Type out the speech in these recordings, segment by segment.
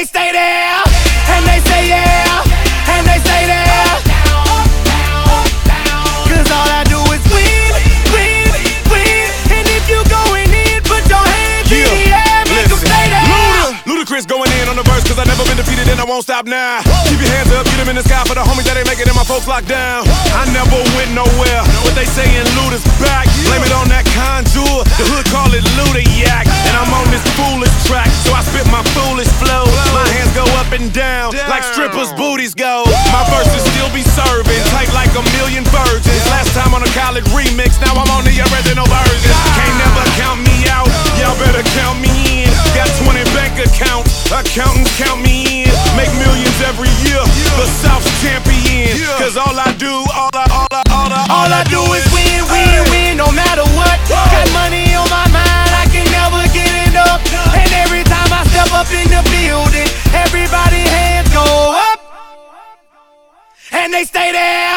they stay there, and they say yeah, and they say there. Cause all I do is win, win, win. And if you going in, put your hands in the air, make 'em stay there. Luda, going in on the verse, cause I've never been defeated and I won't stop now. Keep your hands up, get them in the sky for the homies that ain't making it, and my folks locked down. I never went nowhere, but they saying Luda's back. Blame it on that Conjure, like strippers' booties go. My verses still be serving, tight like a million virgins. Last time on a college remix, now I'm on the stay there,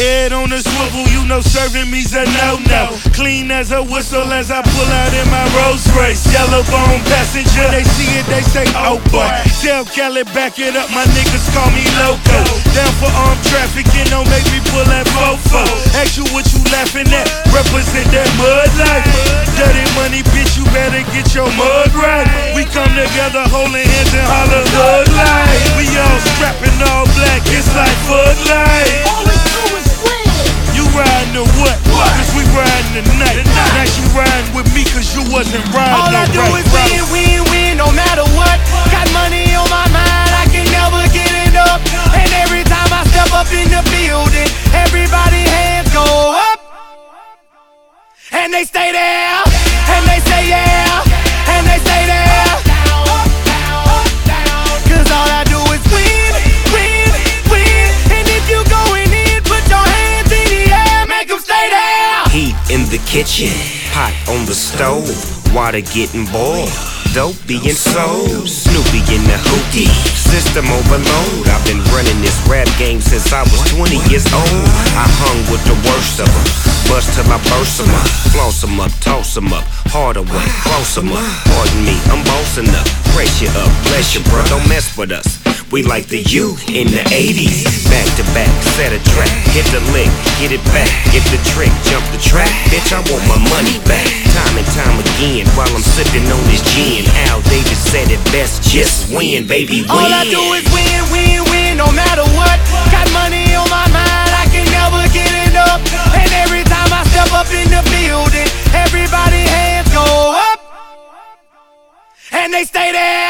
head on a swivel, you know serving me's a no no. Clean as a whistle as I pull out in my Rolls Royce. Yellow bone passenger, they see it, they say, oh boy. Tell Kelly back it up, my niggas call me loco. Down for armed trafficking, don't make me pull that fofo. Ask you what you laughing at, represent that mud life. Dirty money, bitch, you better get your mud right. We come together holding hands and holler hood life. We all strapping all black, it's like Bud Light. Riding tonight. Now you riding with me cause you wasn't riding All I do right, is win, win, win, no matter what. Got money on my mind, I can never get enough. And every time I step up in the building, everybody hands go up. And they stay there, the kitchen, pot on the stove, water getting boiled. Dope being sold, Snoopy in the hookie, system overload. I've been running this rap game since I was 20 years old. I hung with the worst of them, bust till I burst them up, floss them up, toss them up, harder way, close them up. Pardon me, I'm bossing up, pressure up, bless you, bro, don't mess with us. We like the U in the 80s. Back to back, set a trap, hit the lick, get it back, get the trick, jump the track, bitch, I want my money back. Time and time again, while I'm sipping on this gin, Al Davis said it best, just win, baby, win. All I do is win, win, win, no matter what. Got money on my mind, I can never get enough. And every time I step up in the building, everybody hands go up, and they stay there.